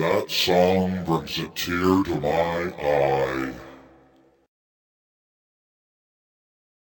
That song brings a tear to my eye.